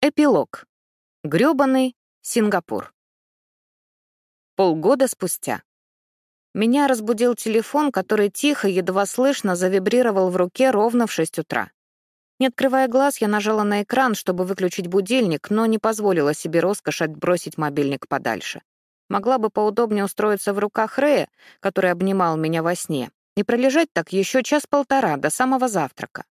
Эпилог. Грёбаный Сингапур. Полгода спустя. Меня разбудил телефон, который тихо, едва слышно завибрировал в руке ровно в 6 утра. Не открывая глаз, я нажала на экран, чтобы выключить будильник, но не позволила себе роскошь отбросить мобильник подальше. Могла бы поудобнее устроиться в руках Рэя, который обнимал меня во сне, и пролежать так еще час-полтора до самого завтрака.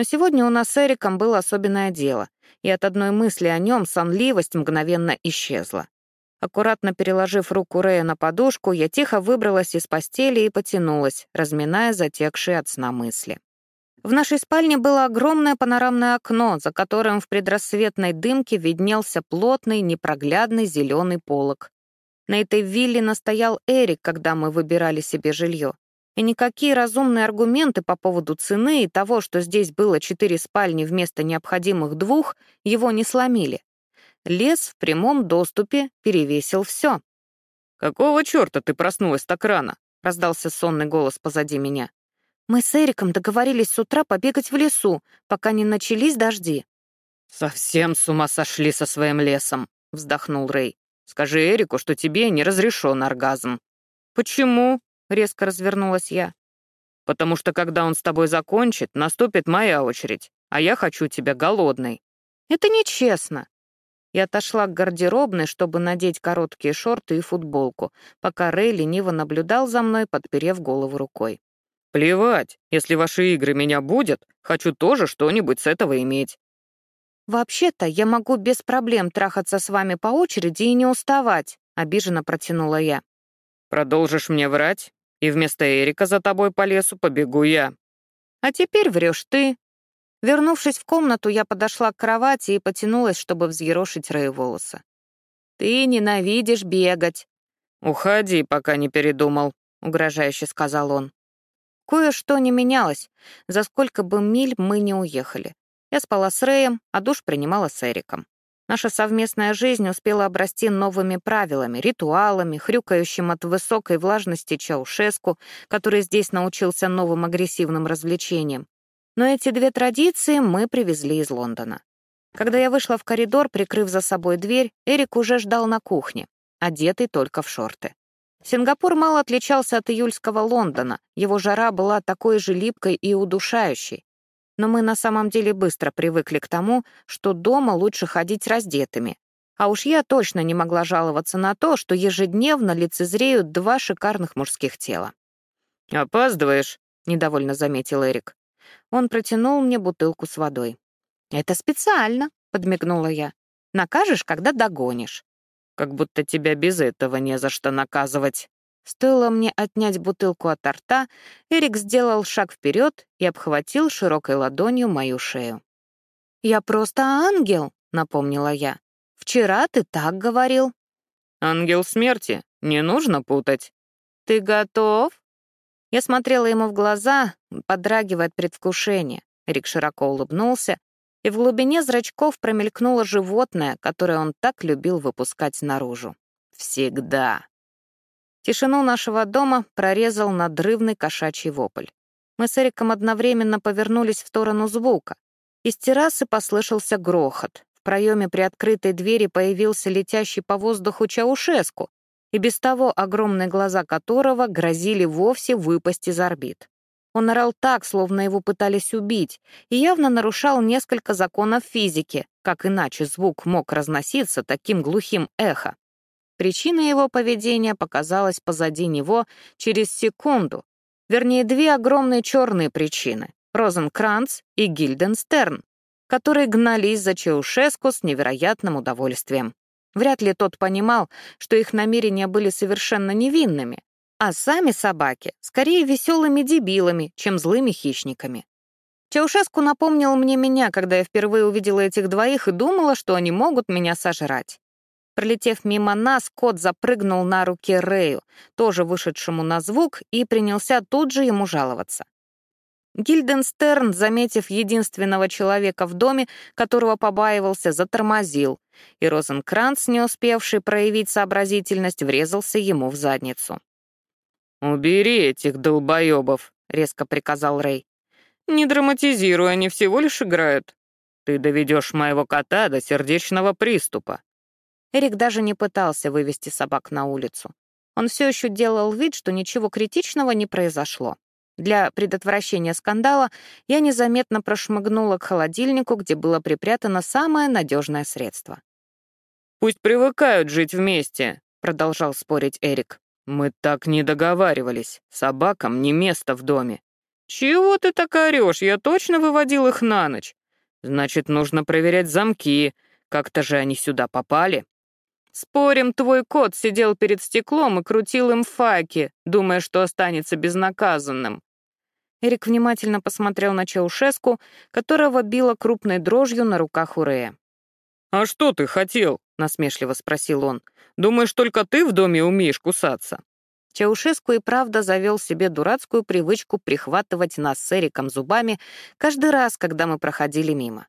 Но сегодня у нас с Эриком было особенное дело, и от одной мысли о нем сонливость мгновенно исчезла. Аккуратно переложив руку Рэя на подушку, я тихо выбралась из постели и потянулась, разминая затекшие от сна мысли. В нашей спальне было огромное панорамное окно, за которым в предрассветной дымке виднелся плотный, непроглядный зеленый полог. На этой вилле настоял Эрик, когда мы выбирали себе жилье и никакие разумные аргументы по поводу цены и того, что здесь было четыре спальни вместо необходимых двух, его не сломили. Лес в прямом доступе перевесил все. «Какого черта ты проснулась так рано?» — раздался сонный голос позади меня. «Мы с Эриком договорились с утра побегать в лесу, пока не начались дожди». «Совсем с ума сошли со своим лесом», — вздохнул Рэй. «Скажи Эрику, что тебе не разрешен оргазм». «Почему?» Резко развернулась я. «Потому что когда он с тобой закончит, наступит моя очередь, а я хочу тебя голодной». «Это нечестно». Я отошла к гардеробной, чтобы надеть короткие шорты и футболку, пока Рэй лениво наблюдал за мной, подперев голову рукой. «Плевать, если ваши игры меня будут, хочу тоже что-нибудь с этого иметь». «Вообще-то я могу без проблем трахаться с вами по очереди и не уставать», — обиженно протянула я. «Продолжишь мне врать? И вместо Эрика за тобой по лесу побегу я». «А теперь врешь ты». Вернувшись в комнату, я подошла к кровати и потянулась, чтобы взъерошить Рэю волосы. «Ты ненавидишь бегать». «Уходи, пока не передумал», — угрожающе сказал он. Кое-что не менялось, за сколько бы миль мы не уехали. Я спала с Рэем, а душ принимала с Эриком. Наша совместная жизнь успела обрасти новыми правилами, ритуалами, хрюкающим от высокой влажности Чаушеску, который здесь научился новым агрессивным развлечениям. Но эти две традиции мы привезли из Лондона. Когда я вышла в коридор, прикрыв за собой дверь, Эрик уже ждал на кухне, одетый только в шорты. Сингапур мало отличался от июльского Лондона, его жара была такой же липкой и удушающей но мы на самом деле быстро привыкли к тому, что дома лучше ходить раздетыми. А уж я точно не могла жаловаться на то, что ежедневно лицезреют два шикарных мужских тела. «Опаздываешь», — недовольно заметил Эрик. Он протянул мне бутылку с водой. «Это специально», — подмигнула я. «Накажешь, когда догонишь». «Как будто тебя без этого не за что наказывать», Стоило мне отнять бутылку от рта, Эрик сделал шаг вперед и обхватил широкой ладонью мою шею. «Я просто ангел», — напомнила я. «Вчера ты так говорил». «Ангел смерти, не нужно путать». «Ты готов?» Я смотрела ему в глаза, подрагивая от предвкушения. Эрик широко улыбнулся, и в глубине зрачков промелькнуло животное, которое он так любил выпускать наружу. Всегда. Тишину нашего дома прорезал надрывный кошачий вопль. Мы с Эриком одновременно повернулись в сторону звука. Из террасы послышался грохот. В проеме приоткрытой двери появился летящий по воздуху Чаушеску, и без того огромные глаза которого грозили вовсе выпасть из орбит. Он орал так, словно его пытались убить, и явно нарушал несколько законов физики, как иначе звук мог разноситься таким глухим эхо. Причина его поведения показалась позади него через секунду. Вернее, две огромные черные причины — Розенкранц и Гильденстерн, которые гнались за Чаушеску с невероятным удовольствием. Вряд ли тот понимал, что их намерения были совершенно невинными, а сами собаки — скорее веселыми дебилами, чем злыми хищниками. Чаушеску напомнил мне меня, когда я впервые увидела этих двоих и думала, что они могут меня сожрать. Пролетев мимо нас, кот запрыгнул на руки Рэю, тоже вышедшему на звук, и принялся тут же ему жаловаться. Гильденстерн, заметив единственного человека в доме, которого побаивался, затормозил, и Розенкранц, не успевший проявить сообразительность, врезался ему в задницу. «Убери этих долбоебов», — резко приказал Рэй. «Не драматизируй, они всего лишь играют». Ты доведешь моего кота до сердечного приступа». Эрик даже не пытался вывести собак на улицу. Он все еще делал вид, что ничего критичного не произошло. Для предотвращения скандала я незаметно прошмыгнула к холодильнику, где было припрятано самое надежное средство. «Пусть привыкают жить вместе», — продолжал спорить Эрик. «Мы так не договаривались. Собакам не место в доме». «Чего ты так орешь? Я точно выводил их на ночь. Значит, нужно проверять замки. Как-то же они сюда попали». «Спорим, твой кот сидел перед стеклом и крутил им факи, думая, что останется безнаказанным». Эрик внимательно посмотрел на Чаушеску, которого била крупной дрожью на руках у Рея. «А что ты хотел?» — насмешливо спросил он. «Думаешь, только ты в доме умеешь кусаться?» Чаушеску и правда завел себе дурацкую привычку прихватывать нас с Эриком зубами каждый раз, когда мы проходили мимо.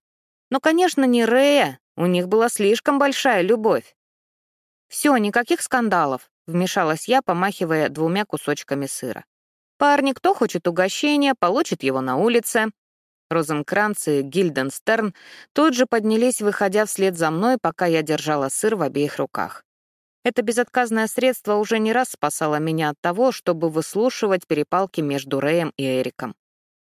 Но, конечно, не Рея, у них была слишком большая любовь. «Все, никаких скандалов», — вмешалась я, помахивая двумя кусочками сыра. «Парни, кто хочет угощения, получит его на улице». Розенкранц и Гильденстерн тут же поднялись, выходя вслед за мной, пока я держала сыр в обеих руках. Это безотказное средство уже не раз спасало меня от того, чтобы выслушивать перепалки между Рэем и Эриком.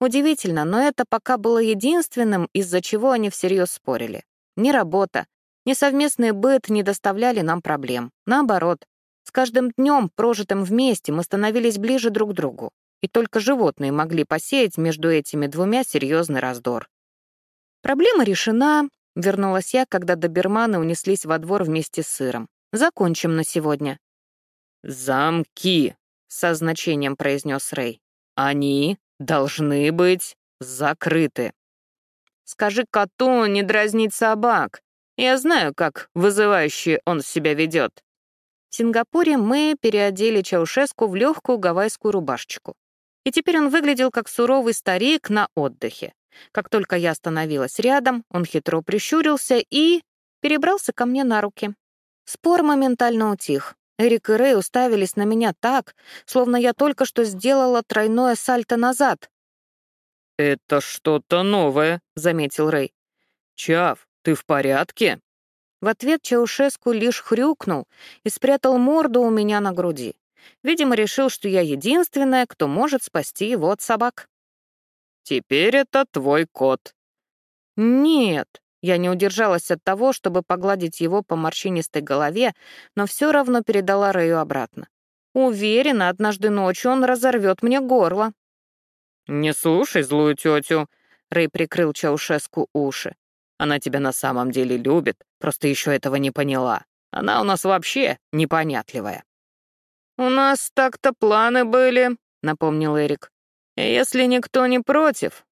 Удивительно, но это пока было единственным, из-за чего они всерьез спорили. Ни работа, ни совместный быт не доставляли нам проблем. Наоборот, с каждым днем, прожитым вместе, мы становились ближе друг к другу и только животные могли посеять между этими двумя серьезный раздор. «Проблема решена», — вернулась я, когда доберманы унеслись во двор вместе с сыром. «Закончим на сегодня». «Замки», — со значением произнес Рэй. «Они должны быть закрыты». «Скажи коту не дразнить собак. Я знаю, как вызывающе он себя ведет». В Сингапуре мы переодели Чаушеску в легкую гавайскую рубашечку. И теперь он выглядел как суровый старик на отдыхе. Как только я остановилась рядом, он хитро прищурился и перебрался ко мне на руки. Спор моментально утих. Эрик и Рэй уставились на меня так, словно я только что сделала тройное сальто назад. «Это что-то новое», — заметил Рэй. «Чав, ты в порядке?» В ответ Чаушеску лишь хрюкнул и спрятал морду у меня на груди. Видимо, решил, что я единственная, кто может спасти его от собак. «Теперь это твой кот». «Нет», я не удержалась от того, чтобы погладить его по морщинистой голове, но все равно передала Рэю обратно. Уверена, однажды ночью он разорвет мне горло. «Не слушай злую тетю», — Рэй прикрыл Чаушеску уши. «Она тебя на самом деле любит, просто еще этого не поняла. Она у нас вообще непонятливая». «У нас так-то планы были», — напомнил Эрик. «Если никто не против,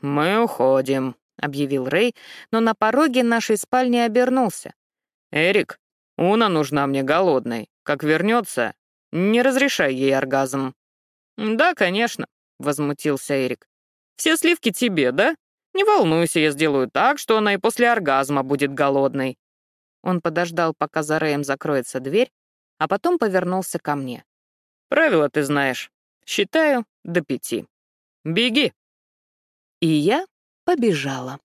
мы уходим», — объявил Рэй, но на пороге нашей спальни обернулся. «Эрик, Уна нужна мне голодной. Как вернется, не разрешай ей оргазм». «Да, конечно», — возмутился Эрик. «Все сливки тебе, да? Не волнуйся, я сделаю так, что она и после оргазма будет голодной». Он подождал, пока за Рэем закроется дверь, а потом повернулся ко мне. «Правила ты знаешь. Считаю до пяти. Беги!» И я побежала.